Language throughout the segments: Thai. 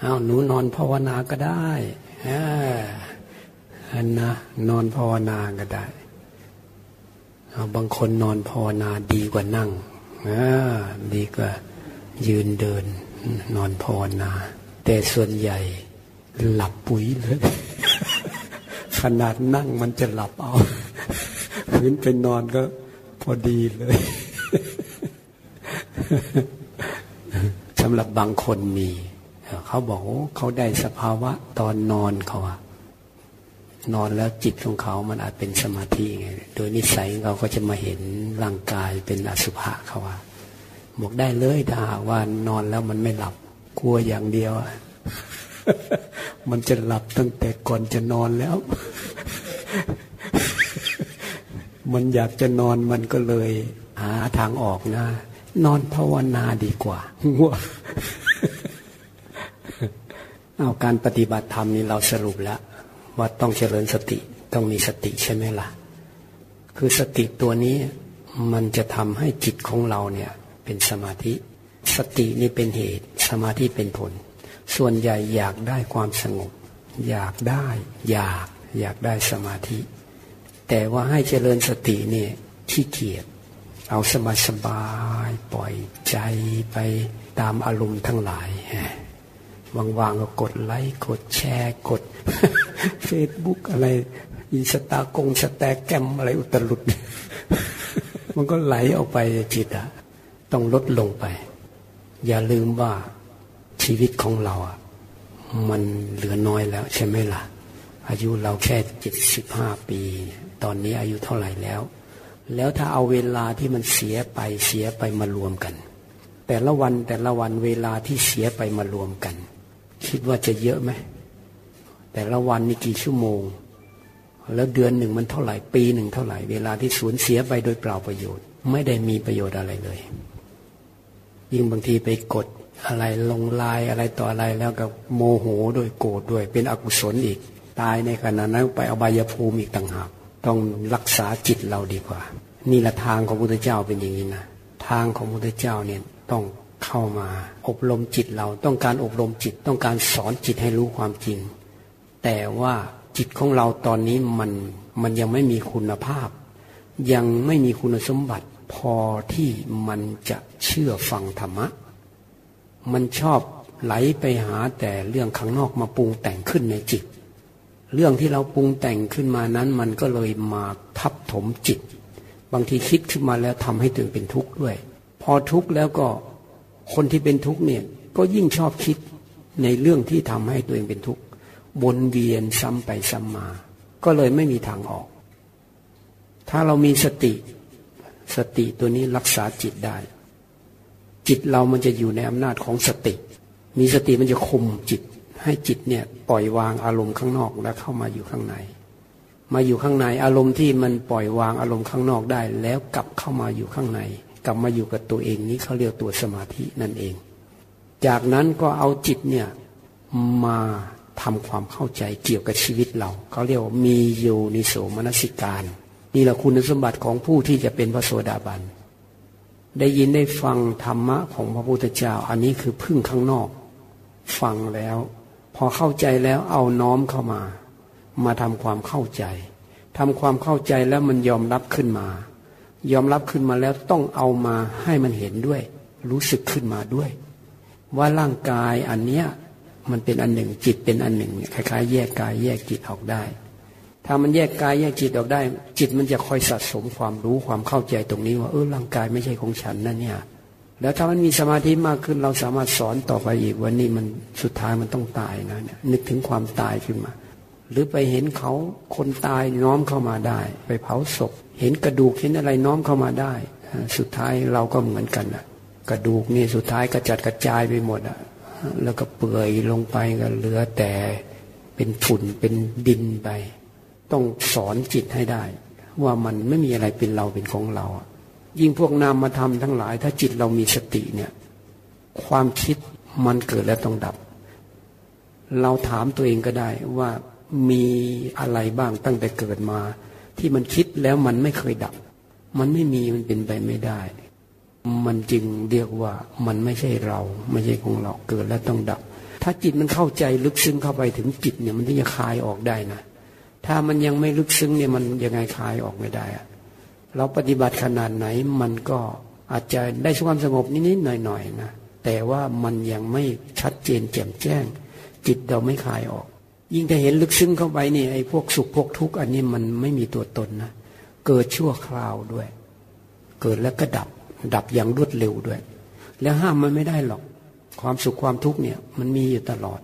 เอาหนูนอนภาวนาก็ได้อันนะนอนภาวนาก็ได้เอาบางคนนอนภาวนาดีกว่านั่งดีกว่ายืนเดิน นอนภาวนา แต่ส่วนใหญ่หลับปุ๋ยเลยขนาดนั่งมันจะหลับเอาพื้นไปนอนก็พอดีเลยสำหรับบางคนมี เขาบอกเขาได้สภาวะตอนนอนเขาอะนอนแล้วจิตของเขามันอาจเป็นสมาธิไงโดยนิสัยเขาก็จะมาเห็นร่างกายเป็นอสุภะเขาว่าบอกได้เลยถ้าหากว่านอนแล้วมันไม่หลับกลัวอย่างเดียวมันจะหลับตั้งแต่ก่อนจะนอนแล้ว มันอยากจะนอนมันก็เลย หาทางออกนะ นอนภาวนาดีกว่าง่ว เอาการปฏิบัติธรรมนี่เราสรุปแล้วว่าต้องเจริญสติต้องมีสติใช่ไหมละ่ะ คือสติตัวนี้มันจะทำให้จิตของเราเนี่ยเป็นสมาธิ สตินี่เป็นเหตุ สมาธิเป็นผล ส่วนใหญ่อยากได้ความสงบ อยากได้อยากอยากได้สมาธิ แต่ว่าให้เจริญสติเนี่ยขี้เกียจเอาสบายสบายปล่อยใจไปตามอารมณ์ทั้งหลาย ว่างๆก็กดไลค์กดแชร์กดเฟซบุ๊กอะไรอินสตากงสแตแกมอะไรอุตลุด มันก็ไหลออกไปจิตอะต้องลดลงไป อย่าลืมว่าชีวิตของเราอะมันเหลือน้อยแล้วใช่ไหมล่ะ อายุเราแค่เจ็ดสิบห้าปี ตอนนี้อายุเท่าไหร่แล้ว แล้วถ้าเอาเวลาที่มันเสียไปเสียไปมารวมกัน แต่ละวันแต่ละวันเวลาที่เสียไปมารวมกัน คิดว่าจะเยอะไหมแต่ละวันนี่กี่ชั่วโมง แล้วเดือนหนึ่งมันเท่าไหร่ ปีหนึ่งเท่าไหร่ เวลาที่สูญเสียไปโดยเปล่าประโยชน์ ไม่ได้มีประโยชน์อะไรเลย ยิ่งบางทีไปกดอะไรลงลายอะไรต่ออะไรแล้วก็โมโหโดยโกรธด้วย เป็นอกุศลอีก ตายในขณะนั้นไปอบายภูมิอีกต่างหากต้องรักษาจิตเราดีกว่า นี่ละทางของพระพุทธเจ้าเป็นอย่างนี้นะทางของพระพุทธเจ้าเนี่ยต้อง เข้ามา อบรมจิตเราต้องการอบรมจิตต้องการสอนจิตให้รู้ความจริง แต่ว่าจิตของเราตอนนี้มันมันยังไม่มีคุณภาพ ยังไม่มีคุณสมบัติ พอที่มันจะเชื่อฟังธรรมะ มันชอบไหลไปหาแต่เรื่องข้างนอกมาปรุงแต่งขึ้นในจิต เรื่องที่เราปรุงแต่งขึ้นมานั้นมันก็เลยมาทับถมจิต บางทีคิดขึ้นมาแล้วทำให้ตัวเองเป็นทุกข์ด้วย พอทุกข์แล้วก็ คนที่เป็นทุกข์เนี่ยก็ยิ่งชอบคิดในเรื่องที่ทำให้ตัวเองเป็นทุกข์วนเวียนซ้ำไปซ้ำมา ก็เลยไม่มีทางออก ถ้าเรามีสติ สติตัวนี้รักษาจิตได้ จิตเรามันจะอยู่ในอำนาจของสติ มีสติมันจะคุมจิต ให้จิตเนี่ยปล่อยวางอารมณ์ข้างนอกแล้วเข้ามาอยู่ข้างใน มาอยู่ข้างในอารมณ์ที่มันปล่อยวางอารมณ์ข้างนอกได้ แล้วกลับเข้ามาอยู่ข้างใน กลับมาอยู่กับตัวเองนี้เขาเรียกตัวสมาธินั่นเอง จากนั้นก็เอาจิตเนี่ยมาทำความเข้าใจเกี่ยวกับชีวิตเราเขาเรียกว่ามีโยนิโสมนสิการ นี่แหละคุณสมบัติของผู้ที่จะเป็นพระโสดาบัน ได้ยินได้ฟังธรรมะของพระพุทธเจ้า อันนี้คือพึ่งข้างนอก ฟังแล้ว พอเข้าใจแล้วเอาน้อมเข้ามา มาทำความเข้าใจทำความเข้าใจแล้วมันยอมรับขึ้นมา ยอมรับขึ้นมาแล้วต้องเอามาให้มันเห็นด้วย รู้สึกขึ้นมาด้วย ว่าร่างกายอันเนี้ยมันเป็นอันหนึ่งจิตเป็นอันหนึ่งคล้ายๆ แยกกายแยกจิตออกได้ ถ้ามันแยกกายแยกจิตออกได้ จิตมันจะคอยสะสมความรู้ความเข้าใจตรงนี้ว่าเออร่างกายไม่ใช่ของฉันนั่นเนี่ย แล้วถ้ามันมีสมาธิมากขึ้นเราสามารถสอนต่อไปอีกวันนี้มันสุดท้ายมันต้องตายนะเนี่ยนึกถึงความตายขึ้นมา หรือไปเห็นเขาคนตายน้อมเข้ามาได้ ไปเผาศพ เห็นกระดูกเห็นอะไรน้อมเข้ามาได้ สุดท้ายเราก็เหมือนกันอะกระดูกนี่สุดท้ายกระจัดกระจายไปหมดอะแล้วก็เปื่อยลงไปก็เหลือแต่เป็นฝุ่นเป็นดินไป ต้องสอนจิตให้ได้ ว่ามันไม่มีอะไรเป็นเราเป็นของเรา ยิ่งพวกนามมาทำทั้งหลาย ถ้าจิตเรามีสติเนี่ยความคิดมันเกิดแล้วต้องดับ เราถามตัวเองก็ได้ว่า มีอะไรบ้างตั้งแต่เกิดมา ที่มันคิดแล้วมันไม่เคยดับ มันไม่มีมันเป็นไปไม่ได้ มันจึงเรียกว่ามันไม่ใช่เราไม่ใช่ของเราเกิดแล้วต้องดับ ถ้าจิตมันเข้าใจลึกซึ้งเข้าไปถึงจิตเนี่ยมันถึงจะคลายออกได้นะถ้ามันยังไม่ลึกซึ้งเนี่ยมันยังไงคลายออกไม่ได้อะเราปฏิบัติขนาดไหนมันก็อาจจะได้ความสงบนิดๆหน่อยๆนะแต่ว่ามันยังไม่ชัดเจนแจ่มแจ้ง จิตเราไม่คลายออก ยิ่งถ้าเห็นลึกซึ้งเข้าไปนี่ไอ้พวกสุขพวกทุกข์อันนี้มันไม่มีตัวตนนะเกิดชั่วคราวด้วย เกิดแล้วก็ดับ ดับอย่างรวดเร็วด้วย แล้วห้ามมันไม่ได้หรอก ความสุขความทุกข์เนี่ยมันมีอยู่ตลอด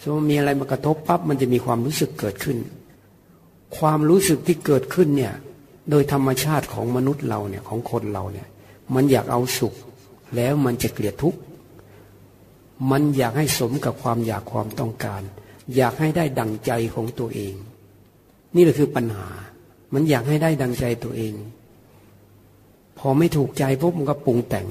สมมติมีอะไรมากระทบปั๊บมันจะมีความรู้สึกเกิดขึ้น ความรู้สึกที่เกิดขึ้นเนี่ย โดยธรรมชาติของมนุษย์เราเนี่ยของคนเราเนี่ย มันอยากเอาสุข แล้วมันจะเกลียดทุกข์มันอยากให้สมกับความอยากความต้องการ อยากให้ได้ดังใจของตัวเอง นี่แหละคือปัญหา มันอยากให้ได้ดังใจตัวเอง พอไม่ถูกใจปุ๊บมันก็ปรุงแต่ง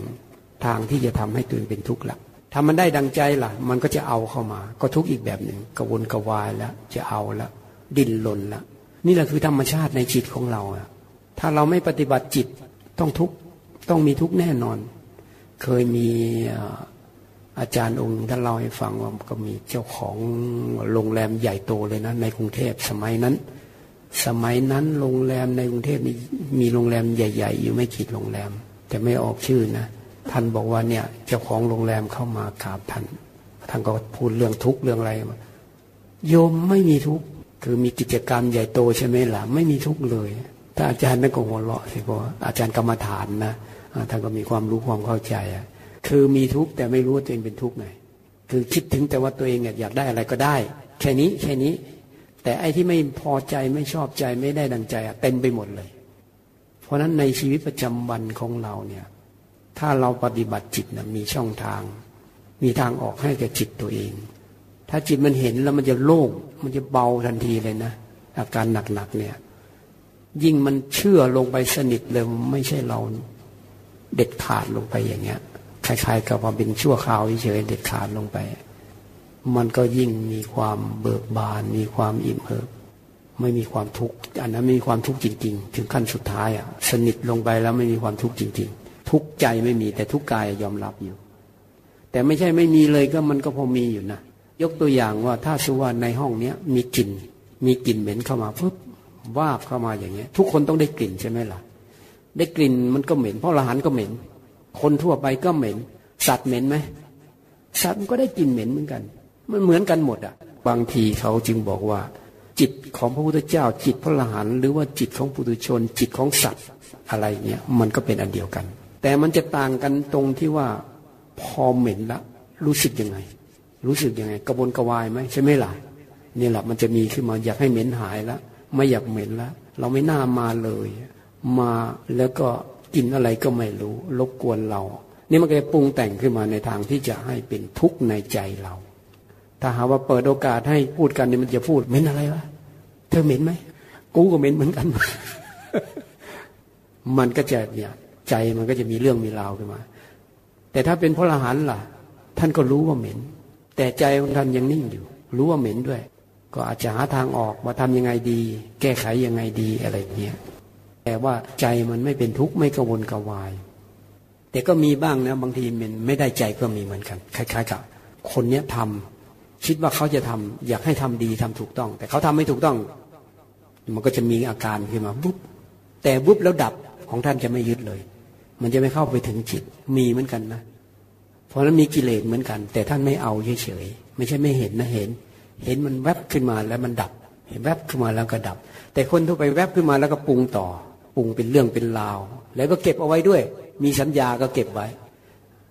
ทางที่จะทำให้ตัวเองเป็นทุกข์ละถ้ามันได้ดังใจล่ะ มันก็จะเอาเข้ามา ก็ทุกข์อีกแบบหนึ่งกระวนกระวายแล้วจะเอาล้วดิ้นรนล้วนี่แหละคือธรรมชาติในจิตของเราอะถ้าเราไม่ปฏิบัติจิตต้องทุกข์ต้องมีทุกข์แน่นอน เคยมี อาจารย์องค์ท่านเล่าให้ฟังว่าก็มีเจ้าของโรงแรมใหญ่โตเลยนะ ในกรุงเทพสมัยนั้น สมัยนั้นโรงแรมในกรุงเทพมีมีโรงแรมใหญ่ ๆ อยู่ไม่กี่โรงแรม แต่ไม่ออกชื่อนะท่านบอกว่าเนี่ยเจ้าของโรงแรมเข้ามากราบท่านท่านก็พูดเรื่องทุกข์เรื่องอะไรมาโยมไม่มีทุกข์คือมีกิจกรรมใหญ่โตใช่ไหมล่ะไม่มีทุกข์เลยถ้าอาจารย์นั่นก็หัวเราะสิเพราะอาจารย์กรรมฐานนะท่านก็มีความรู้ความเข้าใจอะ คือมีทุกข์แต่ไม่รู้ว่าตัวเองเป็นทุกข์ไงคือคิดถึงแต่ว่าตัวเองอยากได้อะไรก็ได้ แค่นี้แค่นี้ แต่ไอ้ที่ไม่พอใจไม่ชอบใจไม่ได้ดังใจเต็มไปหมดเลย เพราะฉะนั้นในชีวิตประจำวันของเราเนี่ย ถ้าเราปฏิบัติจิตนะมีช่องทาง มีทางออกให้แก่จิตตัวเอง ถ้าจิตมันเห็นแล้วมันจะโล่งมันจะเบาทันทีเลยนะอาการหนักๆเนี่ย ยิ่งมันเชื่อลงไปสนิทเลยไม่ใช่เราเด็ดขาดลงไปอย่างเงี้ย คล้ายๆ กับว่าเป็นชั่วคราวเฉยเด็ดขาดลงไป มันก็ยิ่งมีความเบิกบาน มีความอิ่มเอิบไม่มีความทุกข์อันนั้นมีความทุกข์จริง ๆ ถึงขั้นสุดท้ายอะสนิทลงไปแล้วไม่มีความทุกข์จริง ๆ ทุกใจไม่มีแต่ทุกกายยอมรับอยู่ แต่ไม่ใช่ไม่มีเลยก็มันก็พอมีอยู่นะยกตัวอย่างว่าถ้าสุวรรณในห้องเนี้ยมีกลิ่น มีกลิ่นเหม็นเข้ามาปุ๊บวาบเข้ามาอย่างเงี้ย ทุกคนต้องได้กลิ่นใช่ไหมล่ะ ได้กลิ่นมันก็เหม็น เพราะละหันก็เหม็น คนทั่วไปก็เหม็น สัตว์เหม็นไหมสัตว์ก็ได้กลิ่นเหม็นเหมือนกัน มันเหมือนกันหมดอะ บางทีเขาจึงบอกว่า จิตของพระพุทธเจ้า จิตพระหละหันหรือว่าจิตของปุถุชน จิตของสัตว์อะไรเงี้ยมันก็เป็นอันเดียวกัน แต่มันจะต่างกันตรงที่ว่าพอเหม็นละ รู้สึกยังไง รู้สึกยังไง กระวนกระวายไหมใช่ไหมล่ะนี่แหละมันจะมีขึ้นมาอยากให้เหม็นหายแล้วไม่อยากเหม็นแล้วเราไม่น่ามาเลย มาแล้วก็ กินอะไรก็ไม่รู้รบกวนเรา นี่มันก็ปรุงแต่งขึ้นมาในทางที่จะให้เป็นทุกข์ในใจเรา ถ้าหาว่าเปิดโอกาสให้พูดกันนี่มันจะพูดเหม็นอะไรวะเธอเหม็นไหมกูก็เหม็นเหมือนกัน มันก็จะเนี่ยใจมันก็จะมีเรื่องมีราวขึ้นมา แต่ถ้าเป็นพระอรหันต์ล่ะ ท่านก็รู้ว่าเหม็น แต่ใจของท่านยังนิ่งอยู่ รู้ว่าเหม็นด้วย ก็อาจจะหาทางออกมาทำยังไงดี แก้ไขยังไงดีอะไรเงี้ย แต่ว่าใจมันไม่เป็นทุกข์ไม่กังวลกวาย แต่ก็มีบ้างนะ บางทีมันไม่ได้ใจก็มีเหมือนกันคล้ายๆกับคนเนี้ยทำคิดว่าเขาจะทำอยากให้ทำดีทำถูกต้อง แต่เขาทำไม่ถูกต้อง มันก็จะมีอาการขึ้นมาปุ๊บแต่ปุ๊บแล้วดับของท่านจะไม่ยึดเลย มันจะไม่เข้าไปถึงจิตมีเหมือนกันนะเพราะนั้นมีกิเลสเหมือนกัน แต่ท่านไม่เอาเฉยๆไม่ใช่ไม่เห็นนะเห็น เห็นมันแวบขึ้นมาแล้วมันดับ เห็นแวบขึ้นมาแล้วก็ดับ แต่คนทั่วไปแวบขึ้นมาแล้วก็ปรุงต่อ ปรุงเป็นเรื่องเป็นราว แล้วก็เก็บเอาไว้ด้วย มีสัญญาก็เก็บไว้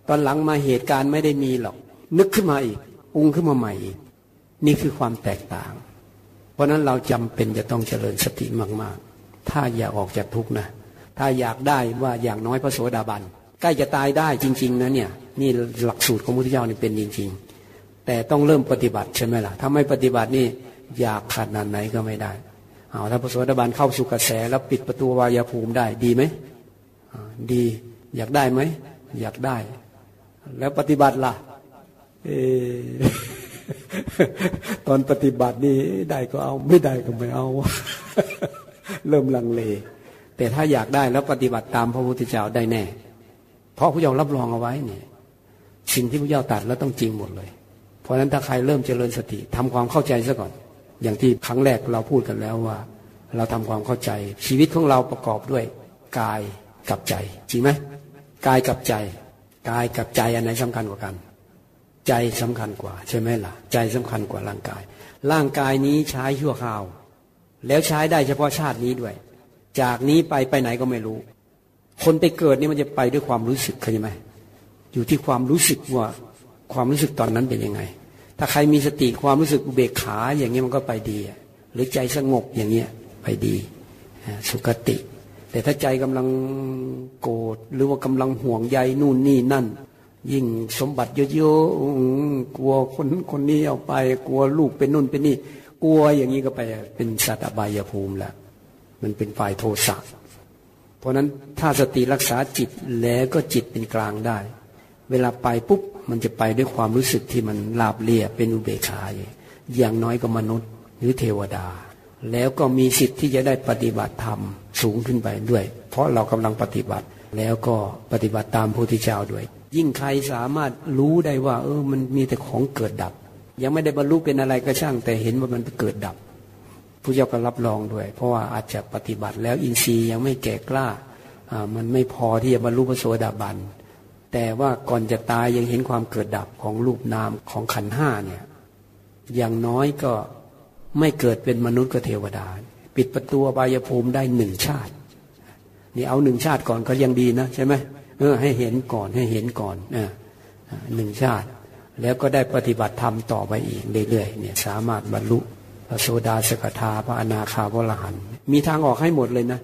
ตอนหลังมาเหตุการณ์ไม่ได้มีหรอก นึกขึ้นมาอีกปรุงขึ้นมาใหม่อีกนี่คือความแตกต่าง เพราะนั้นเราจำเป็นจะต้องเจริญสติมาก ๆ ถ้าอยากออกจากทุกข์นะ ถ้าอยากได้ว่าอย่างน้อยพระโสดาบันใกล้จะตายได้จริง ๆ นะเนี่ยนี่หลักสูตรของพุทธเจ้านี่เป็นจริง ๆ แต่ต้องเริ่มปฏิบัติใช่ไหมล่ะถ้าไม่ปฏิบัตินี่อยากขนาดไหนก็ไม่ได้ เอาถ้าพระสวัสดิบาลเข้าสู่กระแสแล้วปิดประตูวายภูมิได้ดีไหมดีอยากได้ไหมอยากได้ แล้วปฏิบัติล่ะอตอนปฏิบัตินี่ได้ก็เอา ไม่ได้ก็ไม่เอา เริ่มลังเล แต่ถ้าอยากได้แล้วปฏิบัติตามพระพุทธเจ้าได้แน่ เพราะพระเจ้ารับรองเอาไว้เนี่ยสิ่งที่พระเจ้าตัดแล้วต้องจริงหมดเลย เพราะฉะนั้นถ้าใครเริ่มเจริญสติทำความเข้าใจซะก่อน อย่างที่ครั้งแรกเราพูดกันแล้วว่า เราทำความเข้าใจ ชีวิตของเราประกอบด้วยกายกับใจจริงไหมกายกับใจกายกับใจอันไหนสำคัญกว่ากัน ใจสำคัญกว่า ใช่ไหมล่ะ ใจสำคัญกว่าร่างกาย ร่างกายนี้ใช้ชั่วคราว แล้วใช้ได้เฉพาะชาตินี้ด้วย จากนี้ไปไปไหนก็ไม่รู้ คนไปเกิดนี่มันจะไปด้วยความรู้สึกเข้าใจไหมอยู่ที่ความรู้สึกว่าความรู้สึกตอนนั้นเป็นยังไง ถ้าใครมีสติความรู้สึกอุเบกขาอย่างนี้มันก็ไปดี หรือใจสงบอย่างเงี้ยไปดีสุขติ แต่ถ้าใจกำลังโกรธหรือว่ากำลังห่วงใยนู่นนี่นั่น ยิ่งสมบัติเยอะๆกลัวคนคนนี้เอาไป กลัวลูกเป็นนู่นเป็นนี่ กลัวอย่างนี้ก็ไปเป็นสัตว์อบายภูมิแล้วมันเป็นฝ่ายโทสะเพราะนั้นถ้าสติรักษาจิตแล้วก็จิตเป็นกลางได้ เวลาไปปุ๊บ มันจะไปด้วยความรู้สึกที่มันลาบเลียเป็นอุเบกขาอย่างน้อยก็มนุษย์หรือเทวดา แล้วก็มีสิทธิ์ที่จะได้ปฏิบัติธรรมสูงขึ้นไปด้วย เพราะเรากำลังปฏิบัติ แล้วก็ปฏิบัติตามพุทธเจ้าด้วย ยิ่งใครสามารถรู้ได้ว่า เออมันมีแต่ของเกิดดับ ยังไม่ได้บรรลุเป็นอะไรก็ช่าง แต่เห็นว่ามันเกิดดับผู้เจ้าก็รับรองด้วย เพราะว่าอาจจะปฏิบัติแล้วอินทรีย์ยังไม่แก่กล้ามันไม่พอที่จะบรรลุพระโสดาบัน แต่ว่าก่อนจะตายยังเห็นความเกิดดับของรูปนามของขันห้าเนี่ย อย่างน้อยก็ไม่เกิดเป็นมนุษย์ก็เทวดา ปิดประตูบายภูมิได้หนึ่งชาติ นี่เอาหนึ่งชาติก่อนก็ยังดีนะใช่ไหมเออ ให้เห็นก่อนให้เห็นก่อนเออหนึ่งชาติ แล้วก็ได้ปฏิบัติธรรมต่อไปอีกเรื่อยๆเนี่ย สามารถบรรลุพระโสดาสกทาพระอนาคาพระอรหันต์มีทางออกให้หมดเลยนะ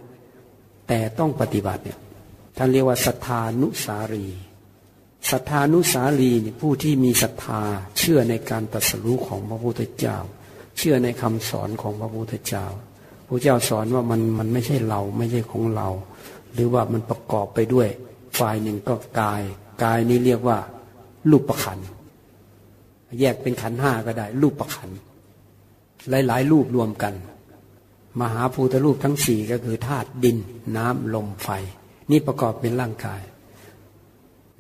แต่ต้องปฏิบัติเนี่ยท่านเรียกว่าสัทธานุสารี ศรัทธานุสาลีผู้ที่มีศรัทธาเชื่อในการตรัสรู้ของพระพุทธเจ้า เชื่อในคำสอนของพระพุทธเจ้าพระเจ้าสอนว่ามันมันไม่ใช่เราไม่ใช่ของเรา หรือว่ามันประกอบไปด้วยฝ่ายหนึ่งก็กาย กายนี้เรียกว่ารูปประคันแยกเป็นขันห้าก็ได้ รูปประคันหลาย ๆ รูปรวมกัน มหาภูตรูปทั้งสี่ก็คือธาตุดินน้ำลมไฟ นี่ประกอบเป็นร่างกาย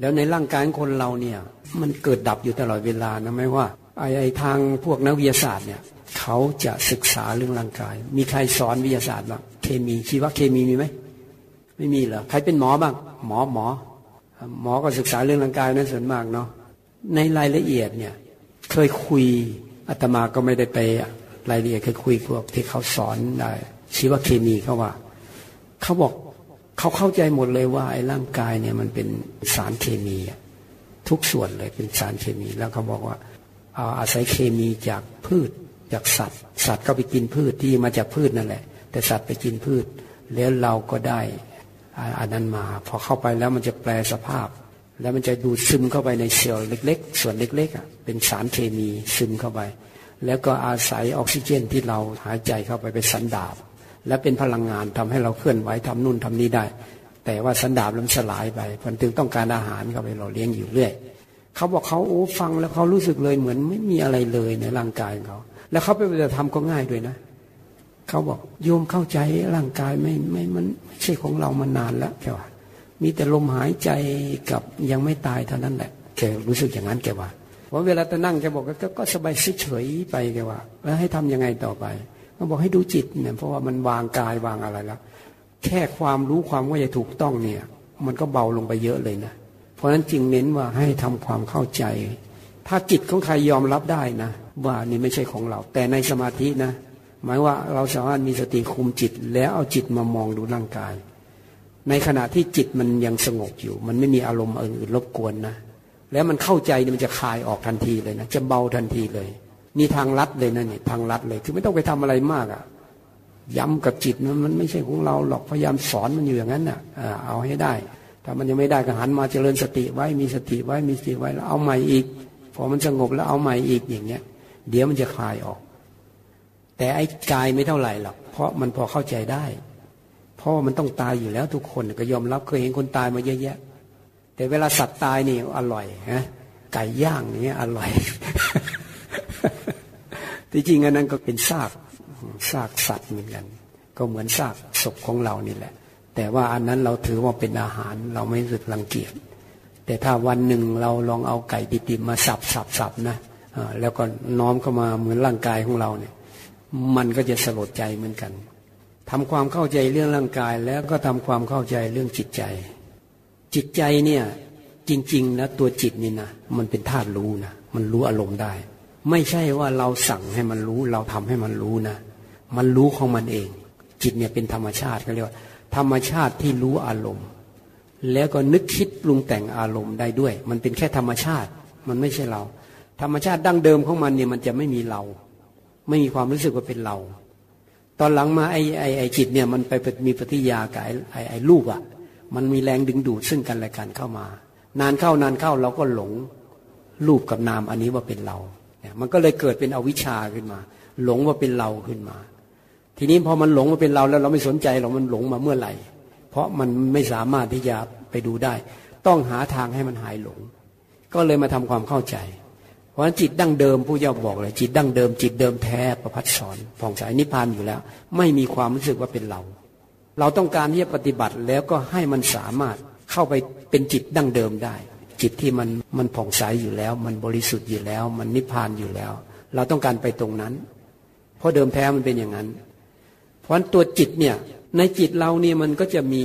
แล้วในร่างกายคนเราเนี่ย มันเกิดดับอยู่ตลอดเวลานะไม่ว่าไอไอทางพวกนักวิทยาศาสตร์เนี่ยเขาจะศึกษาเรื่องร่างกาย มีใครสอนวิทยาศาสตร์บ้างเคมีชีวเคมีมีไหมไม่มีเหรอใครเป็นหมอบ้างหมอหมอ หมอก็ศึกษาเรื่องร่างกายนั้นส่วนมากเนาะในรายละเอียดเนี่ยเคยคุยอาตมาก็ไม่ได้ไปรายละเอียดเคยคุยพวกที่เขาสอนได้ชีวเคมีเขาว่าเขาบอก เขาเข้าใจหมดเลยว่าไอ้ร่างกายเนี่ยมันเป็นสารเคมีทุกส่วนเลยเป็นสารเคมี แล้วเขาบอกว่าเอาอาศัยเคมีจากพืชจากสัตว์ สัตว์ก็ไปกินพืชที่มาจากพืชนั่นแหละ แต่สัตว์ไปกินพืช แล้วเราก็ได้อันนั้นมา พอเข้าไปแล้วมันจะแปลสภาพ แล้วมันจะดูดซึมเข้าไปในเซลล์เล็ก ๆ ส่วนเล็กๆเป็นสารเคมีซึมเข้าไป แล้วก็อาศัยออกซิเจนที่เราหายใจเข้าไปเป็นสันดาบ และเป็นพลังงานทำให้เราเคลื่อนไหวทำนู่นทำนี้ได้ แต่ว่าสันดาบมันสลายไปมันถึงต้องการอาหารเข้าไปเราเลี้ยงอยู่เรื่อยเขาบอกเขาโอ้ฟังแล้วเขารู้สึกเลยเหมือนไม่มีอะไรเลยในร่างกายเขา แล้วเขาไปปฏิธรรมก็ง่ายด้วยนะเขาบอกโยมเข้าใจร่างกายไม่ไม่มันไม่ใช่ของเรามานานแล้วแกว่า มีแต่ลมหายใจกับยังไม่ตายเท่านั้นแหละแกรู้สึกอย่างนั้นแกว่าว่าเวลาจะนั่งแกบอกก็ก็สบายเฉยไปแกว่า แล้วให้ทำยังไงต่อไป เขาบอกให้ดูจิตเนี่ยเพราะว่ามันวางกายวางอะไรแล้ว แค่ความรู้ความว่าจะถูกต้องเนี่ย มันก็เบาลงไปเยอะเลยนะเพราะฉะนั้นจึงเน้นว่าให้ทำความเข้าใจ ถ้าจิตของใครยอมรับได้นะ ว่านี่ไม่ใช่ของเรา แต่ในสมาธินะ หมายว่าเราสามารถมีสติคุมจิต แล้วเอาจิตมามองดูร่างกาย ในขณะที่จิตมันยังสงบอยู่ มันไม่มีอารมณ์อื่นรบกวนนะแล้วมันเข้าใจมันจะคลายออกทันทีเลยนะจะเบาทันทีเลย นี่ทางลัดเลยนะนี่ทางลัดเลย คือไม่ต้องไปทำอะไรมากอะ่ะย้ำกับจิตมันมันไม่ใช่ของเราหรอกพยายามสอนมันอยู่อย่างนั้นน่ะเอาให้ได้ ถ้ามันยังไม่ได้ก็หันมาเจริญสติไว้มีสติไว้มีสติไว้แล้วเอาใหม่อีก พอมันสงบแล้วเอาใหม่อีกอย่างเงี้ย เดี๋ยวมันจะคลายออก แต่ไอ้กายไม่เท่าไหร่หรอกเพราะมันพอเข้าใจได้เพราะมันต้องตายอยู่แล้วทุกคนก็ยอมรับเคยเห็นคนตายมาเยอะแยะ แต่เวลาสัตว์ตายนี่อร่อยฮะไก่ย่างนี้อร่อย ที่จริงอันนั้นก็เป็นซากซากสัตว์เหมือนกัน ก็เหมือนซากศพของเรานี่แหละ แต่ว่าอันนั้นเราถือว่าเป็นอาหารเราไม่รู้สึกรังเกียจ แต่ถ้าวันหนึ่งเราลองเอาไก่ดิบๆมาสับสับสับนะแล้วก็น้อมเข้ามาเหมือนร่างกายของเราเนี่ย มันก็จะสลดใจเหมือนกันทำความเข้าใจเรื่องร่างกายแล้วก็ทำความเข้าใจเรื่องจิตใจ จิตใจเนี่ยจริงๆนะตัวจิตนี่นะมันเป็นธาตุรู้นะมันรู้อารมณ์ได้ ไม่ใช่ว่าเราสั่งให้มันรู้ เราทำให้มันรู้นะมันรู้ของมันเอง จิตเนี่ยเป็นธรรมชาติเขาเรียกว่า ธรรมชาติที่รู้อารมณ์ แล้วก็นึกคิดปรุงแต่งอารมณ์ได้ด้วย มันเป็นแค่ธรรมชาติ มันไม่ใช่เรา ธรรมชาติดั้งเดิมของมันเนี่ยมันจะไม่มีเรา ไม่มีความรู้สึกว่าเป็นเรา ตอนหลังมาไอ้ไอ้ไอ้จิตเนี่ยมันไปมีปฏิยากับไอ้ไอ้ไอ้รูปอะมันมีแรงดึงดูดซึ่งกันและกันเข้ามา นานเข้านานเข้าเราก็หลงรูปกับนามอันนี้ว่าเป็นเรา มันก็เลยเกิดเป็นอวิชชาขึ้นมา หลงว่าเป็นเราขึ้นมา ทีนี้พอมันหลงมาเป็นเราแล้วเราไม่สนใจเรามันหลงมาเมื่อไหร่ เพราะมันไม่สามารถที่จะไปดูได้ ต้องหาทางให้มันหายหลง ก็เลยมาทำความเข้าใจ เพราะฉะนั้นจิตดั้งเดิมผู้เจ้าบอกเลย จิตดั้งเดิม จิตเดิมแท้ประพัดสอนผ่องใสนิพพานอยู่แล้ว ไม่มีความรู้สึกว่าเป็นเรา เราต้องการที่จะปฏิบัติแล้วก็ให้มันสามารถเข้าไปเป็นจิตดั้งเดิมได้ จิตที่มันมันผ่องใสอยู่แล้ว มันบริสุทธิ์อยู่แล้ว มันนิพพานอยู่แล้ว เราต้องการไปตรงนั้น เพราะเดิมแท้มันเป็นอย่างนั้น เพราะตัวจิตเนี่ยในจิตเราเนี่ยมันก็จะมี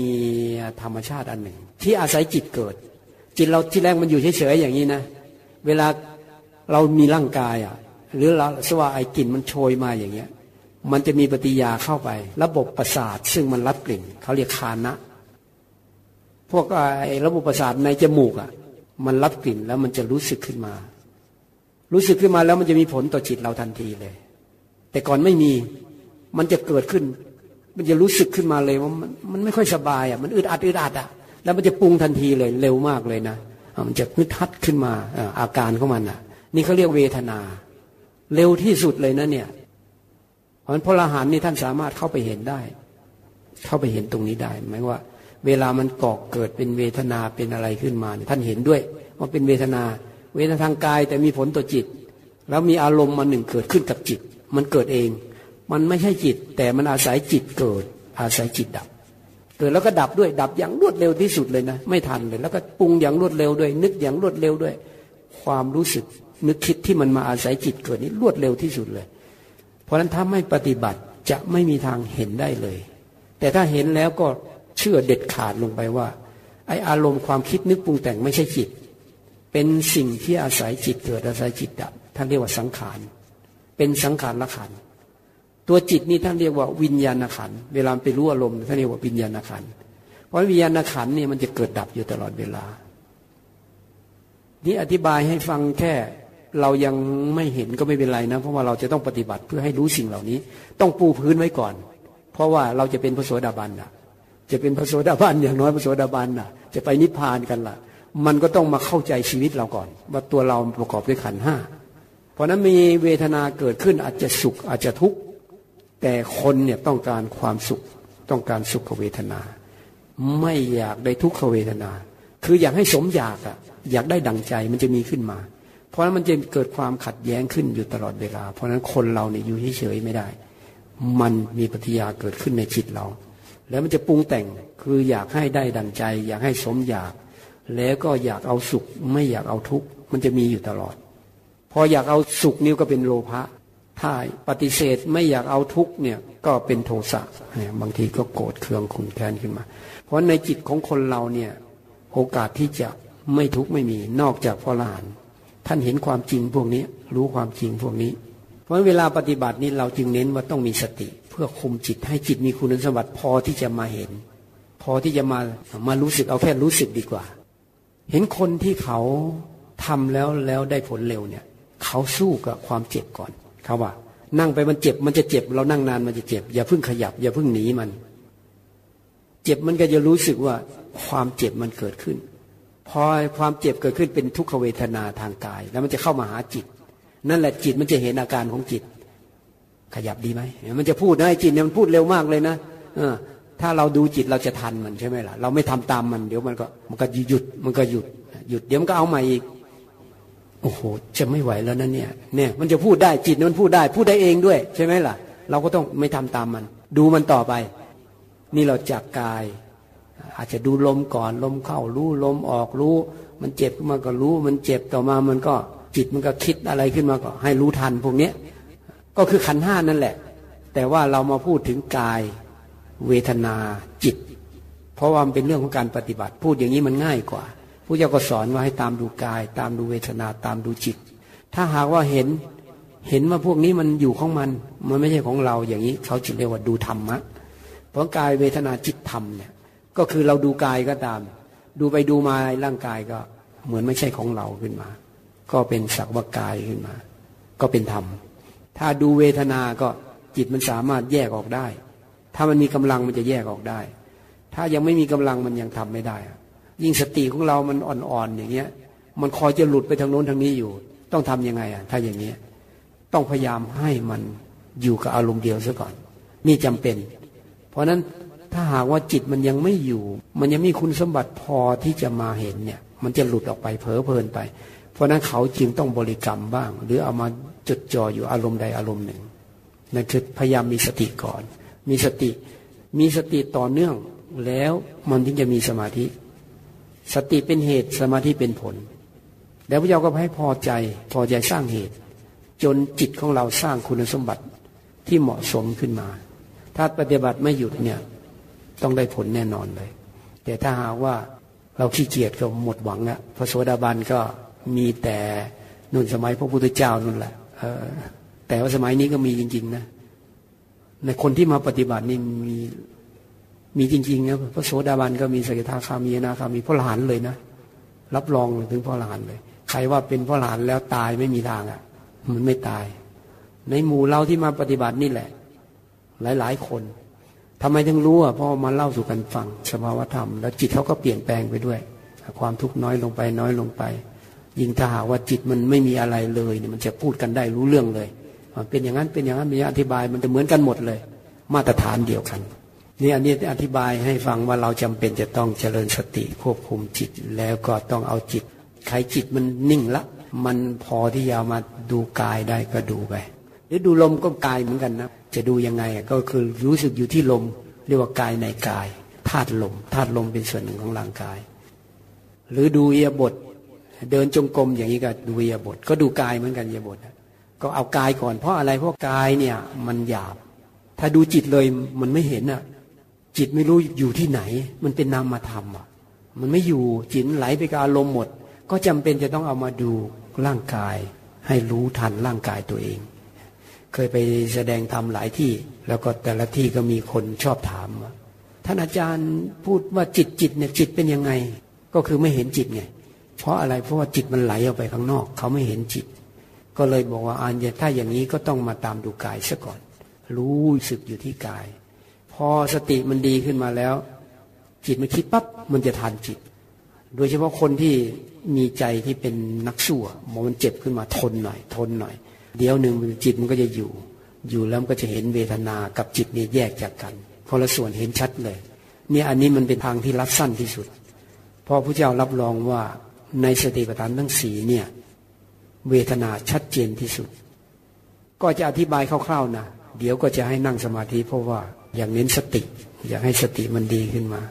ธรรมชาติอันหนึ่ง ที่อาศัยจิตเกิด จิตเราที่แรกมันอยู่เฉยๆอย่างนี้นะ เวลาเรามีร่างกายอะ หรือเราสว่าไอ้กลิ่นมันโชยมาอย่างเงี้ย มันจะมีปฏิยาเข้าไป ระบบประสาท ซึ่งมันรับกลิ่นเขาเรียกคานะ พวกไอ้ระบบประสาทในจมูกอะ มันรับกลิ่นแล้วมันจะรู้สึกขึ้นมา รู้สึกขึ้นมาแล้วมันจะมีผลต่อจิตเราทันทีเลย แต่ก่อนไม่มีมันจะเกิดขึ้น มันจะรู้สึกขึ้นมาเลยว่ามันมันไม่ค่อยสบายอะมันอึดอัดอึดอัดอะแล้วมันจะปรุงทันทีเลยเร็วมากเลยนะมันจะนึดทัดขึ้นมาอาการของมันอะ นี่เขาเรียกเวทนา เร็วที่สุดเลยนะเนี่ยเพราะพระอรหันต์นี่ท่านสามารถเข้าไปเห็นได้ เข้าไปเห็นตรงนี้ได้หมายว่า เวลามันก่อเกิดเป็นเวทนาเป็นอะไรขึ้นมาท่านเห็นด้วยว่าเป็นเวทนา เวทนาทางกายแต่มีผลต่อจิต แล้วมีอารมณ์มาหนึ่งเกิดขึ้นกับจิต มันเกิดเอง มันไม่ใช่จิต แต่มันอาศัยจิตเกิด อาศัยจิตดับ เกิดแล้วก็ดับด้วยดับอย่างรวดเร็วที่สุดเลยนะ ไม่ทันเลย แล้วก็ปรุงอย่างรวดเร็วด้วย นึกอย่างรวดเร็วด้วย ความรู้สึกนึกคิดที่มันมาอาศัยจิตเกิดนี้รวดเร็วที่สุดเลย เพราะฉะนั้นถ้าไม่ปฏิบัติจะไม่มีทางเห็นได้เลย แต่ถ้าเห็นแล้วก็ เชื่อเด็ดขาดลงไปว่า ไออารมณ์ความคิดนึกปรุงแต่งไม่ใช่จิต เป็นสิ่งที่อาศัยจิตเกิดอาศัยจิตดับท่านเรียกว่าสังขาร เป็นสังขารละขัน ตัวจิตนี่ท่านเรียกว่าวิญญาณขัน เวลาไปรู้อารมณ์ท่านเรียกว่าวิญญาณขัน เพราะวิญญาณขันนี่มันจะเกิดดับอยู่ตลอดเวลา นี่อธิบายให้ฟังแค่เรายังไม่เห็นก็ไม่เป็นไรนะ เพราะว่าเราจะต้องปฏิบัติเพื่อให้รู้สิ่งเหล่านี้ ต้องปูพื้นไว้ก่อน เพราะว่าเราจะเป็นพระโสดาบันนะ จะเป็นพระโสดาบันอย่างน้อยพระโสดาบันน่ะ จะไปนิพพานกันละ่ะ มันก็ต้องมาเข้าใจชีวิตเราก่อน ว่าตัวเราประกอบด้วยขันห้าเพราะนั้นมีเวทนาเกิดขึ้นอาจจะสุขอาจจะทุกข์แต่คนเนี่ยต้องการความสุข ต้องการสุขเวทนา ไม่อยากได้ทุกขเวทนา คืออยากให้สมอยากอะอยากได้ดังใจมันจะมีขึ้นมา เพราะนั้นมันจะเกิดความขัดแย้งขึ้นอยู่ตลอดเวลา เพราะนั้นคนเราเนี่ยอยู่เฉยๆไม่ได้ มันมีปฏิยาเกิดขึ้นในจิตเรา แล้วมันจะปรุงแต่งคืออยากให้ได้ดังใจ อยากให้สมอยาก แล้วก็อยากเอาสุขไม่อยากเอาทุกข์มันจะมีอยู่ตลอด พออยากเอาสุขนิ้วก็เป็นโลภะถ้าปฏิเสธไม่อยากเอาทุกข์เนี่ยก็เป็นโทสะบางทีก็โกรธเคืองขุนแค้นขึ้นมา เพราะในจิตของคนเราเนี่ยโอกาสที่จะไม่ทุกข์ไม่มีนอกจากพระอรหันท่านเห็นความจริงพวกนี้รู้ความจริงพวกนี้ เพราะเวลาปฏิบัตินี้เราจึงเน้นว่าต้องมีสติ พื่อคุมจิตให้จิตมีคุณสมบัติพอที่จะมาเห็น พอที่จะมามารู้สึกเอาแค่รู้สึกดีกว่า เห็นคนที่เขาทำแล้วแล้วได้ผลเร็วเนี่ย เขาสู้กับความเจ็บก่อนเขาว่า นั่งไปมันเจ็บมันจะเจ็บ เรานั่งนานมันจะเจ็บ อย่าเพิ่งขยับ อย่าเพิ่งหนีมัน เจ็บมันก็จะรู้สึกว่าความเจ็บมันเกิดขึ้น พอความเจ็บเกิดขึ้นเป็นทุกขเวทนาทางกาย แล้วมันจะเข้ามาหาจิต นั่นแหละจิตมันจะเห็นอาการของจิต ขยับดีไหมมันจะพูดนะจิตเนี่ยมันพูดเร็วมากเลยนะอถ้าเราดูจิตเราจะทันมันใช่ไหมล่ะ เราไม่ทำตามมันเดี๋ยวมันก็มันก็หยุดมันก็หยุด หยุดเดี๋ยวมันก็เอาใหม่อีกโอ้โหจะไม่ไหวแล้วนะเนี่ยเนี่ยมันจะพูดได้จิตมันพูดได้ พูดได้เองด้วย ใช่ไหมล่ะ เราก็ต้องไม่ทำตามมัน ดูมันต่อไป นี่เราจากกาย อาจจะดูลมก่อนลมเข้ารู้ลมออกรู้ มันเจ็บขึ้นมาก็รู้ มันเจ็บต่อมามันก็จิตมันก็คิดอะไรขึ้นมาก็ ให้รู้ทันพวกนี้ ก็คือขันห้านั่นแหละ แต่ว่าเรามาพูดถึงกายเวทนาจิต เพราะว่ามันเป็นเรื่องของการปฏิบัติ พูดอย่างนี้มันง่ายกว่าผู้เจ้าก็สอนว่าให้ตามดูกาย ตามดูเวทนาตามดูจิต ถ้าหากว่าเห็นเห็นว่าพวกนี้มันอยู่ของมัน มันไม่ใช่ของเราอย่างนี้ เขาจึงเรียกว่าดูธรรมะ เพราะกายเวทนาจิตธรรมเนี่ยก็คือเราดูกายก็ตาม ดูไปดูมาร่างกายก็เหมือนไม่ใช่ของเราขึ้นมา ก็เป็นสักว่ากายขึ้นมา ก็เป็นธรรม ถ้าดูเวทนาก็จิตมันสามารถแยกออกได้ ถ้ามันมีกำลังมันจะแยกออกได้ ถ้ายังไม่มีกำลังมันยังทำไม่ได้ ยิ่งสติของเรามันอ่อนๆอย่างเงี้ย มันคอยจะหลุดไปทางโน้นทางนี้อยู่ ต้องทํำยังไงอะ ถ้าอย่างเงี้ย ต้องพยายามให้มันอยู่กับอารมณ์เดียวซะก่อน นี่จำเป็น เพราะนั้นถ้าหากว่าจิตมันยังไม่อยู่ มันยังมีคุณสมบัติพอที่จะมาเห็นเนี่ย มันจะหลุดออกไปเผลอเพลินไป เพราะนั้นเขาจึงต้องบริกรรมบ้าง หรือเอามาจดจ่ออยู่อารมณ์ใดอารมณ์หนึ่งนั่นคือพยายามมีสติก่อน มีสติ มีสติต่อเนื่องแล้วมันถึงจะมีสมาธิ สติเป็นเหตุสมาธิเป็นผล แล้วพระเจ้าก็ให้พอใจ พอใจสร้างเหตุ จนจิตของเราสร้างคุณสมบัติที่เหมาะสมขึ้นมา ถ้าปฏิบัติไม่หยุดเนี่ยต้องได้ผลแน่นอนเลย แต่ถ้าหากว่าเราขี้เกียจก็หมดหวังอะพระโสดาบันก็ มีแต่นุ่นสมัยพระพุทธเจ้านั่นแหละแต่ว่าสมัยนี้ก็มีจริง ๆ นะในคนที่มาปฏิบัตินี่มีมีจริงๆนะพระโสดาบันก็มีสกิทาคามีนาคามีพระหลานเลยนะรับรองถึงพระหลานเลย ใครว่าเป็นพระหลานแล้วตายไม่มีทางอะ่ะ มันไม่ตาย ในหมู่เราที่มาปฏิบัตินี่แหละ หลายๆคนทำไมถึงรู้อะเพราะมาเล่าสู่กันฟังสภาวธรรม แล้วจิตเขาก็เปลี่ยนแปลงไปด้วย ความทุกข์น้อยลงไปน้อยลงไป ยิ่งถ้าหากว่าจิตมันไม่มีอะไรเลยเนี่ยมันจะพูดกันได้รู้เรื่องเลย เป็นอย่างนั้นเป็นอย่างนั้นมีอธิบายมันจะเหมือนกันหมดเลย มาตรฐานเดียวกันนี่อันนี้อธิบายให้ฟังว่าเราจำเป็นจะต้องเจริญสติควบคุมจิตแล้วก็ต้องเอาจิตใครจิตมันนิ่งละ มันพอที่จะมาดูกายได้ก็ดูไปหรือดูลมก็กายเหมือนกันนะจะดูยังไงก็คือรู้สึกอยู่ที่ลม เรียกว่ากายในกายธาตุลมธาตุลมเป็นส่วนหนึ่งของร่างกาย หรือดูเอียบท เดินจงกรมอย่างนี้ก็ดูเยบท ก็ดูกายเหมือนกันเยบทก็เอากายก่อนเพราะอะไรเพราะกายเนี่ย มันหยาบ ถ้าดูจิตเลยมันไม่เห็นอะ จิตไม่รู้อยู่ที่ไหน มันเป็นนามธรรมอะ มันไม่อยู่จิตไหลไปกับอารมณ์หมด ก็จำเป็นจะต้องเอามาดูร่างกาย ให้รู้ทันร่างกายตัวเอง เคยไปแสดงธรรมหลายที่ แล้วก็แต่ละที่ก็มีคนชอบถามว่าท่านอาจารย์พูดว่าจิตจิตเนี่ยจิตเป็นยังไง ก็คือไม่เห็นจิตไง เพราะอะไรเพราะว่าจิตมันไหลออกไปข้างนอก เขาไม่เห็นจิต ก็เลยบอกว่าอันถ้าอย่างนี้ก็ต้องมาตามดูกายซะก่อน รู้สึกอยู่ที่กาย พอสติมันดีขึ้นมาแล้ว จิตมันคิดปั๊บมันจะทันจิต โดยเฉพาะคนที่มีใจที่เป็นนักสู้มอมันเจ็บขึ้นมาทนหน่อย ทนหน่อย เดี๋ยวหนึ่งจิตมันก็จะอยู่ อยู่แล้วมันก็จะเห็นเวทนากับจิตนี่แยกจากกันคนละส่วนเห็นชัดเลย เนี่ยอันนี้มันเป็นทางที่รัดสั้นที่สุด เพราะพระเจ้ารับรองว่า ในสติปัฏฐานทั้งสีเนี่ยเวทนาชัดเจนที่สุด ก็จะอธิบายคร่าวๆนะเดี๋ยวก็จะให้นั่งสมาธิเพราะว่าอย่างเน้นสติ อยากให้สติมันดีขึ้นมา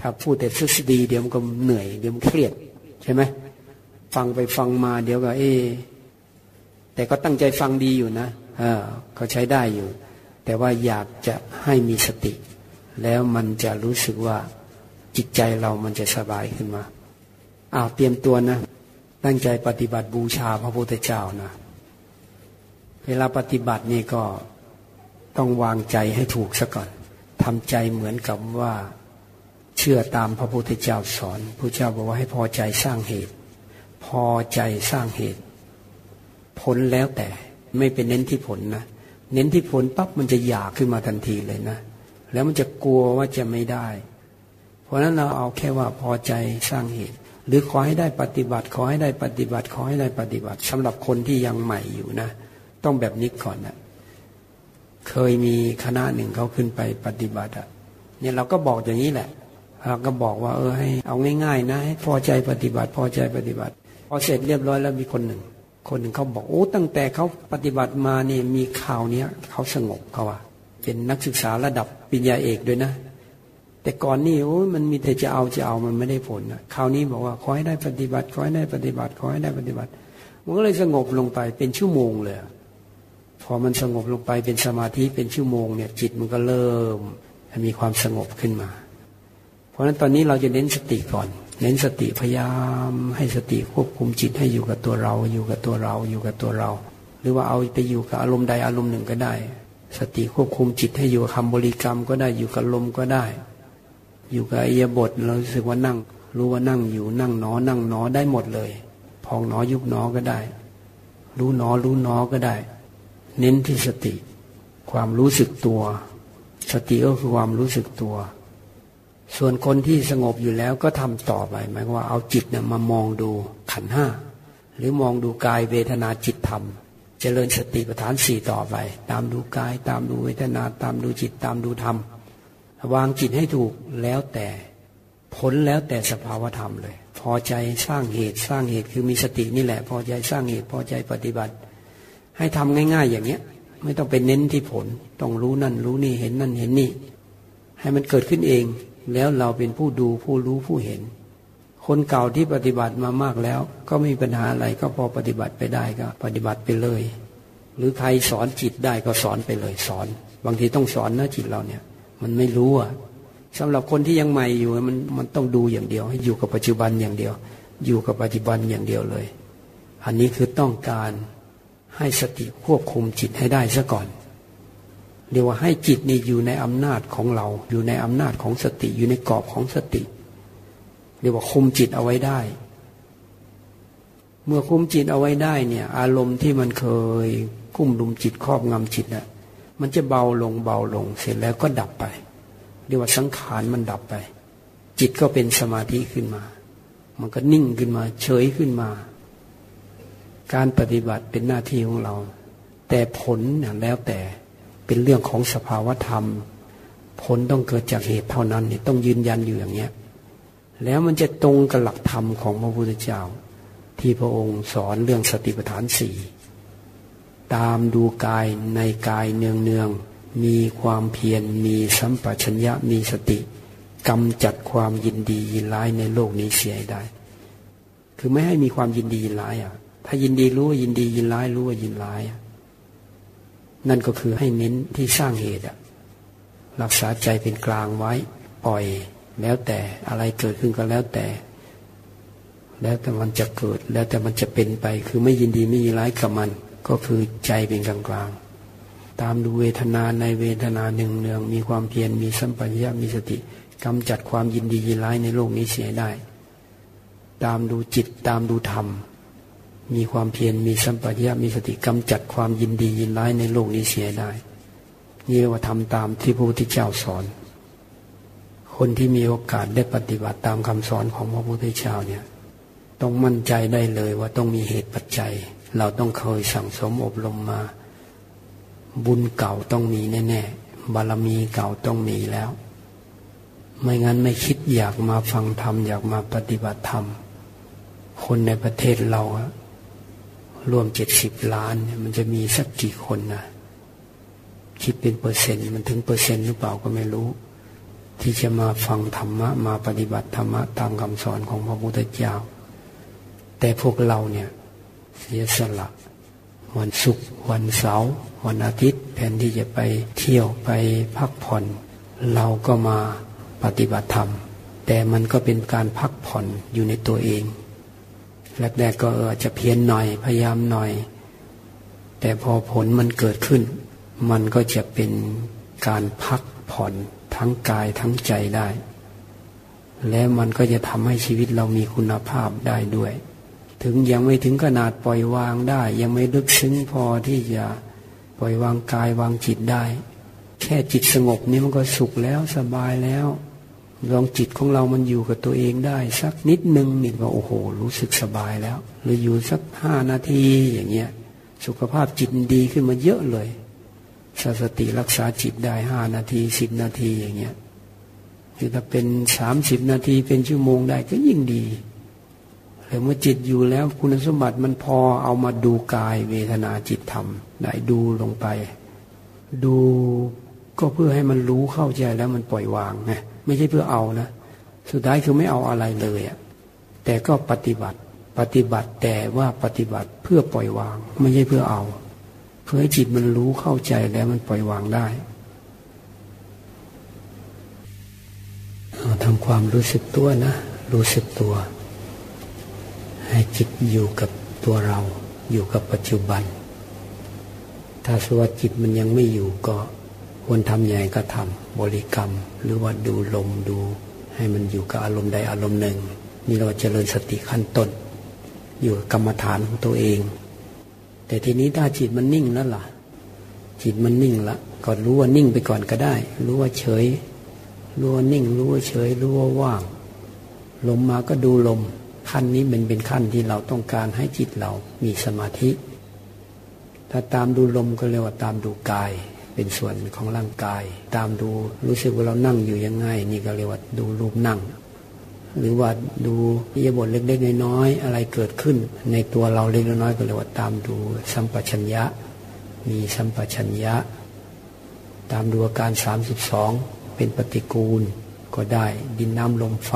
ถ้าพูดแต่ทฤษฎีเดี๋ยวมันก็เหนื่อยเดี๋ยวมันเครียดใช่ไหมฟังไปฟังมาเดี๋ยวก็ เอ แต่ก็ตั้งใจฟังดีอยู่นะเออเขาใช้ได้อยู่ แต่ว่าอยากจะให้มีสติ แล้วมันจะรู้สึกว่าจิตใจเรามันจะสบายขึ้นมา อ้าวเตรียมตัวนะ ตั้งใจปฏิบัติบูชาพระพุทธเจ้านะ เวลาปฏิบัตินี่ก็ต้องวางใจให้ถูกซะก่อนทำใจเหมือนกับว่าเชื่อตามพระพุทธเจ้าสอนพระเจ้าบอกว่าให้พอใจสร้างเหตุ พอใจสร้างเหตุ ผลแล้วแต่ไม่เป็นเน้นที่ผลนะ เน้นที่ผลปั๊บมันจะอยากขึ้นมาทันทีเลยนะ แล้วมันจะกลัวว่าจะไม่ได้ เพราะนั้นเราเอาแค่ว่าพอใจสร้างเหตุ หรือขอให้ได้ปฏิบัติ ขอให้ได้ปฏิบัติ ขอให้ได้ปฏิบัติสำหรับคนที่ยังใหม่อยู่นะ ต้องแบบนี้ก่อนนะเคยมีคณะหนึ่งเขาขึ้นไปปฏิบัติอะเนี่ยเราก็บอกอย่างนี้แหละเราก็บอกว่า เออให้เอาง่ายๆ นะให้พอใจปฏิบัติ พอใจปฏิบัติ พอเสร็จเรียบร้อยแล้วมีคนหนึ่ง คนหนึ่งเขาบอกโอ้ตั้งแต่เขาปฏิบัติมาเนี่ยมีข่าวเนี้ยเขาสงบเขาว่าเป็นนักศึกษาระดับปริญญาเอกด้วยนะ แต่ก่อนนี่โอ้มันมีแต่จะเอาจะเอามันไม่ได้ผลนะคราวนี้บอกว่าขอให้ได้ปฏิบัติขอให้ได้ปฏิบัติขอให้ได้ปฏิบัติมันก็เลยสงบลงไปเป็นชั่วโมงเลยพอมันสงบลงไปเป็นสมาธิเป็นชั่วโมงเนี่ย จิตมันก็เริ่มมีความสงบขึ้นมา เพราะฉะนั้นตอนนี้เราจะเน้นสติก่อน เน้นสติพยายามให้สติควบคุมจิตให้อยู่กับตัวเรา อยู่กับตัวเรา อยู่กับตัวเรา หรือว่าเอาไปอยู่กับอารมณ์ใดอารมณ์หนึ่งก็ได้ สติควบคุมจิตให้อยู่กับคำบริกรรมก็ได้อยู่กับลมก็ได้ อยู่กับอิยบทเรารู้สึกว่านั่ง รู้ว่านั่งอยู่นั่งนอ นั่งนอได้หมดเลย พองนอยุบนอก็ได้ รู้นอรู้นอก็ได้ เน้นที่สติ ความรู้สึกตัว สติก็คือความรู้สึกตัว ส่วนคนที่สงบอยู่แล้วก็ทำต่อไปหมายว่าเอาจิตเนี่ยมามองดูขันห้าหรือมองดูกายเวทนาจิตธรรมเจริญสติปัฏฐานสี่ต่อไป ตามดูกาย ตามดูเวทนา ตามดูจิต ตามดูธรรม วางจิตให้ถูกแล้วแต่ผลแล้วแต่สภาวธรรมเลย พอใจสร้างเหตุสร้างเหตุคือมีสตินี่แหละ พอใจสร้างเหตุพอใจปฏิบัติ ให้ทำง่าย ๆ อย่างเนี้ย ไม่ต้องไปเน้นที่ผล ต้องรู้นั่นรู้นี่เห็นนั่นเห็นนี่ ให้มันเกิดขึ้นเอง แล้วเราเป็นผู้ดูผู้รู้ผู้เห็น คนเก่าที่ปฏิบัติมามากแล้ว ก็ไม่มีปัญหาอะไรก็พอปฏิบัติไปได้ก็ ปฏิบัติไปเลย หรือใครสอนจิตได้ก็สอนไปเลยสอน บางทีต้องสอนนะจิตเราเนี่ย มันไม่รู้อะสำหรับคนที่ยังใหม่อยู่มันมันต้องดูอย่างเดียว ให้อยู่กับปัจจุบันอย่างเดียว อยู่กับปัจจุบันอย่างเดียวเลย อันนี้คือต้องการให้สติควบคุมจิตให้ได้ซะก่อนเรียกว่าให้จิตนี่อยู่ในอำนาจของเรา อยู่ในอำนาจของสติ อยู่ในกรอบของสติ เรียกว่าคุมจิตเอาไว้ได้ เมื่อคุมจิตเอาไว้ได้เนี่ย อารมณ์ที่มันเคยกุ้มลุมจิตครอบงำจิตน่ะ มันจะเบาลงเบาลงเสร็จแล้วก็ดับไป เรียกว่าสังขารมันดับไป จิตก็เป็นสมาธิขึ้นมา มันก็นิ่งขึ้นมา เฉยขึ้นมา การปฏิบัติเป็นหน้าที่ของเรา แต่ผลเนี่ยแล้วแต่เป็นเรื่องของสภาวธรรม ผลต้องเกิดจากเหตุเท่านั้นเนี่ยต้องยืนยันอยู่อย่างเนี้ยแล้วมันจะตรงกับหลักธรรมของพระพุทธเจ้า ที่พระองค์สอนเรื่องสติปัฏฐานสี่ ตามดูกายในกายเนืองเนืองมีความเพียรมีสัมปชัญญะมีสติกำจัดความยินดียินร้ายในโลกนี้เสียได้ คือไม่ให้มีความยินดียินร้ายอะ ถ้ายินดีรู้ว่ายินดียินร้ายรู้ว่ายินร้ายนั่นก็คือให้เน้นที่สร้างเหตุรักษาใจเป็นกลางไว้ปล่อย แล้วแต่อะไรเกิดขึ้นก็แล้วแต่ แล้วแต่มันจะเกิด แล้วแต่มันจะเป็นไป คือไม่ยินดีไม่ยินร้ายกับมัน ก็คือใจเป็นกลางกลางตามดูเวทนาในเวทนาหนึ่งเนือง มีความเพียรมีสัมปัญญะมีสติกำจัดความยินดียินร้ายในโลกนี้เสียได้ ตามดูจิตตามดูธรรม มีความเพียรมีสัมปชัญญะมีสติกำจัดความยินดียินร้ายในโลกนี้เสียได้นี่ยว่าทำตามที่พระพุทธเจ้าสอน คนที่มีโอกาสได้ปฏิบัติตามคำสอนของพระพุทธเจ้าเนี่ย ต้องมั่นใจได้เลยว่าต้องมีเหตุปัจจัย เราต้องเคยสั่งสมอบรมมา บุญเก่าต้องมีแน่ๆบารมีเก่าต้องมีแล้ว ไม่งั้นไม่คิดอยากมาฟังธรรมอยากมาปฏิบัติธรรม คนในประเทศเรารวมเจ็ดสิบล้านเนี่ยมันจะมีสักกี่คนนะคิดเป็นเปอร์เซ็นต์มันถึงเปอร์เซ็นต์หรือเปล่าก็ไม่รู้ ที่จะมาฟังธรรมะ มาปฏิบัติธรรมะตามคำสอนของพระพุทธเจ้า แต่พวกเราเนี่ย เสียสละ วันศุกร์วันเสาร์วันอาทิตย์แทนที่จะไปเที่ยวไปพักผ่อน เราก็มาปฏิบัติธรรม แต่มันก็เป็นการพักผ่อนอยู่ในตัวเองแรกๆก็อาจจะเพียรหน่อยพยายามหน่อย แต่พอผลมันเกิดขึ้น มันก็จะเป็นการพักผ่อนทั้งกายทั้งใจได้ และมันก็จะทำให้ชีวิตเรามีคุณภาพได้ด้วย ถึงยังไม่ถึงขนาดปล่อยวางได้ ยังไม่ลึกซึ้งพอที่จะปล่อยวางกายวางจิตได้ แค่จิตสงบนี่มันก็สุขแล้วสบายแล้ว ลองจิตของเรามันอยู่กับตัวเองได้ สักนิดหนึ่งนี่ก็โอ้โห รู้สึกสบายแล้ว หรืออยู่สักห้านาทีอย่างเงี้ย สุขภาพจิตดีขึ้นมาเยอะเลยสสติรักษาจิตได้ห้านาทีสิบนาทีอย่างเงี้ยคือถ้าเป็นสามสิบนาทีเป็นชั่วโมงได้ก็ยิ่งดี แต่เมื่อจิตอยู่แล้วคุณสมบัติมันพอเอามาดูกายเวทนาจิตธรรมได้ดูลงไป ดูก็เพื่อให้มันรู้เข้าใจแล้วมันปล่อยวางไงไม่ใช่เพื่อเอานะสุดท้ายคือไม่เอาอะไรเลยอะแต่ก็ปฏิบัติปฏิบัติแต่ว่าปฏิบัติเพื่อปล่อยวาง ไม่ใช่เพื่อเอา เพื่อให้จิตมันรู้เข้าใจแล้วมันปล่อยวางได้ทำความรู้สึกตัวนะ รู้สึกตัว ให้จิตอยู่กับตัวเรา อยู่กับปัจจุบัน ถ้าสวดจิตมันยังไม่อยู่ก็ควรทำยังไงก็ทำบริกรรม หรือว่าดูลมดู ให้มันอยู่กับอารมณ์ใดอารมณ์หนึ่ง นี่เราเจริญสติขั้นต้น อยู่กรรมฐานของตัวเอง แต่ทีนี้ถ้าจิตมันนิ่งแล้วล่ะ จิตมันนิ่งละก็รู้ว่านิ่งไปก่อนก็ได้ รู้ว่าเฉย รู้ว่านิ่ง รู้ว่าเฉย รู้ว่าว่าง ลมมาก็ดูลม ขั้นนี้เป็นเป็นขั้นที่เราต้องการให้จิตเรามีสมาธิ ถ้าตามดูลมก็เรียกว่าตามดูกาย เป็นส่วนของร่างกาย ตามดูรู้สึกว่าเรานั่งอยู่ยังไง นี่ก็เรียกว่าดูรูปนั่ง หรือว่าดูอิยบทเล็กๆน้อยๆอะไรเกิดขึ้น ในตัวเราเล็กน้อยก็เรียกว่าตามดูสัมปชัญญะ มีสัมปชัญญะ ตามดูอาการ 32 เป็นปฏิกูลก็ได้ดินน้ำลมไฟ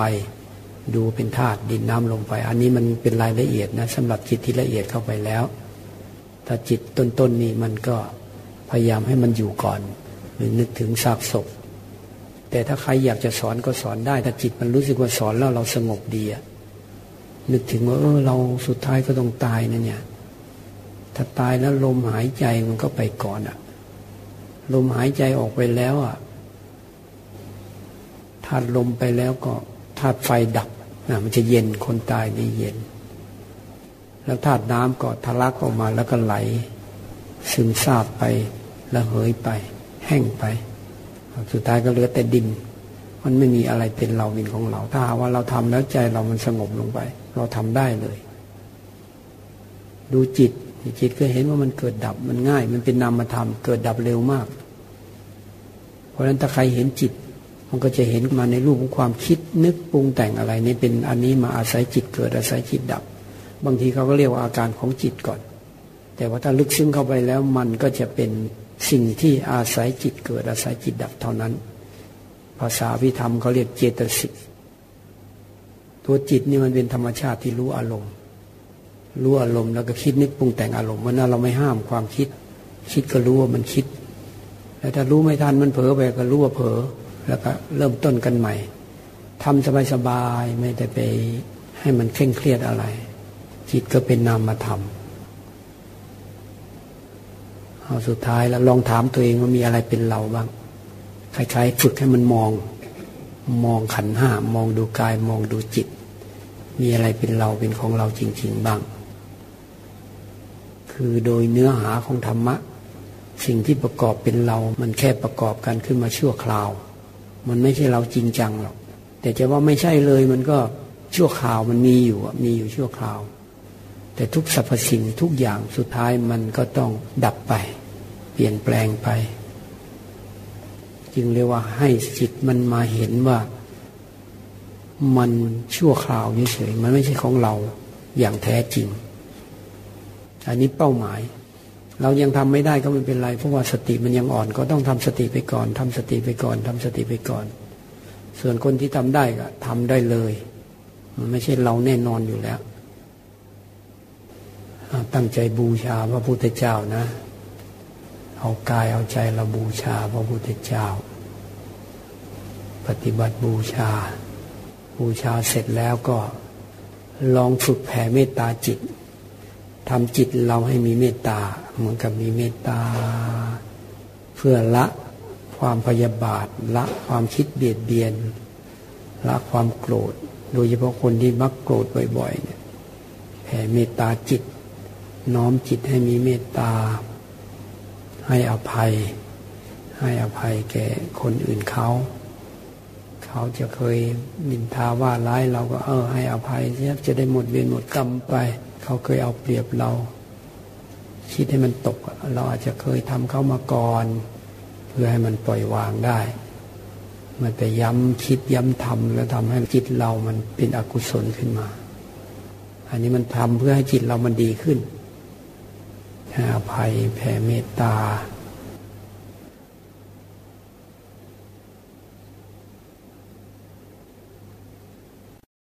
ดูเป็นธาตุดินน้ำลมไฟอันนี้มันเป็นรายละเอียดนะสำหรับจิตที่ละเอียดเข้าไปแล้ว ถ้าจิตต้นๆนนี้มันก็พยายามให้มันอยู่ก่อนหรือนึกถึงซากศพ แต่ถ้าใครอยากจะสอนก็สอนได้ ถ้าจิตมันรู้สึกว่าสอนแล้วเราสงบดีอะนึกถึงว่าเออเราสุดท้ายก็ต้องตายนะเนี่ย ถ้าตายแล้วลมหายใจมันก็ไปก่อนอะลมหายใจออกไปแล้วอะธาลมไปแล้วก็ ธาตุไฟดับนะมันจะเย็นคนตายนี่เย็น แล้วธาตุน้ำก็ทะลักออกมาแล้วก็ไหล ซึมซาบไปแล้วเหยไป แห้งไป สุดท้ายก็เหลือแต่ดิน มันไม่มีอะไรเป็นเราเป็นของเรา ถ้าว่าเราทำแล้วใจเรามันสงบลงไป เราทำได้เลย ดูจิตจิตก็เห็นว่ามันเกิดดับมันง่าย มันเป็นนามธรรมเกิดดับเร็วมาก เพราะฉะนั้นถ้าใครเห็นจิต มันก็จะเห็นมาในรูปของความคิดนึกปรุงแต่งอะไรนี่เป็นอันนี้มาอาศัยจิตเกิดอาศัยจิตดับ บางทีเขาก็เรียกว่าอาการของจิตก่อน แต่ว่าถ้าลึกซึ้งเข้าไปแล้วมันก็จะเป็นสิ่งที่อาศัยจิตเกิดอาศัยจิตดับเท่านั้น ภาษาพิธรรมเขาเรียกเจตสิกตัวจิตนี่มันเป็นธรรมชาติที่รู้อารมณ์ รู้อารมณ์แล้วก็คิดนึกปรุงแต่งอารมณ์มันเราไม่ห้ามความคิด คิดก็รู้ว่ามันคิด แล้วถ้ารู้ไม่ทันมันเผลอไปก็รู้ว่าเผลอ แล้วก็เริ่มต้นกันใหม่ทำสบายๆไม่ได้ไปให้มันเคร่งเครียดอะไร จิตก็เป็นนามธรรมเอาสุดท้ายแล้วลองถามตัวเองว่ามีอะไรเป็นเราบ้างคล้ายๆฝึกให้มันมอง มองขันห้ามองดูกายมองดูจิต มีอะไรเป็นเราเป็นของเราจริง ๆบ้าง คือโดยเนื้อหาของธรรมะ สิ่งที่ประกอบเป็นเรา มันแค่ประกอบกันขึ้นมาชั่วคราว มันไม่ใช่เราจริงจังหรอก แต่จะว่าไม่ใช่เลยมันก็ชั่วคราวมันมีอยู่มีอยู่ชั่วคราว แต่ทุกสรรพสิ่งทุกอย่างสุดท้ายมันก็ต้องดับไป เปลี่ยนแปลงไป จึงเรียกว่าให้จิตมันมาเห็นว่า มันชั่วคราวเฉยๆมันไม่ใช่ของเราอย่างแท้จริง อันนี้เป้าหมาย เรายังทำไม่ได้ก็ไม่เป็นไร เพราะว่าสติมันยังอ่อนก็ต้องทำสติไปก่อนทำสติไปก่อนทำสติไปก่อน ส่วนคนที่ทำได้ก็ทำได้เลยมันไม่ใช่เราแน่นอนอยู่แล้ว ตั้งใจบูชาพระพุทธเจ้านะ เอากายเอาใจเราบูชาพระพุทธเจ้า ปฏิบัติบูชา บูชาเสร็จแล้วก็ลองฝึกแผ่เมตตาจิต ทำจิตเราให้มีเมตตาเหมือนกับมีเมตตา เพื่อละความพยาบาท ละความคิดเบียดเบียน ละความโกรธ โดยเฉพาะคนที่มักโกรธบ่อยๆเนี่ยแผ่เมตตาจิต น้อมจิตให้มีเมตตา ให้อภัย ให้อภัยแก่คนอื่นเขาเขาจะเคยนินทาว่าร้ายเราก็เออให้อภัยเสียจะได้หมดเวรหมดกรรมไป เขาเคยเอาเปรียบเรา คิดให้มันตก เราอาจจะเคยทำเขามาก่อน เพื่อให้มันปล่อยวางได้ มันไปย้ำคิดย้ำทำแล้วทำให้จิตเรามันเป็นอกุศลขึ้นมา อันนี้มันทำเพื่อให้จิตเรามันดีขึ้นให้อภัยแผ่เมตตา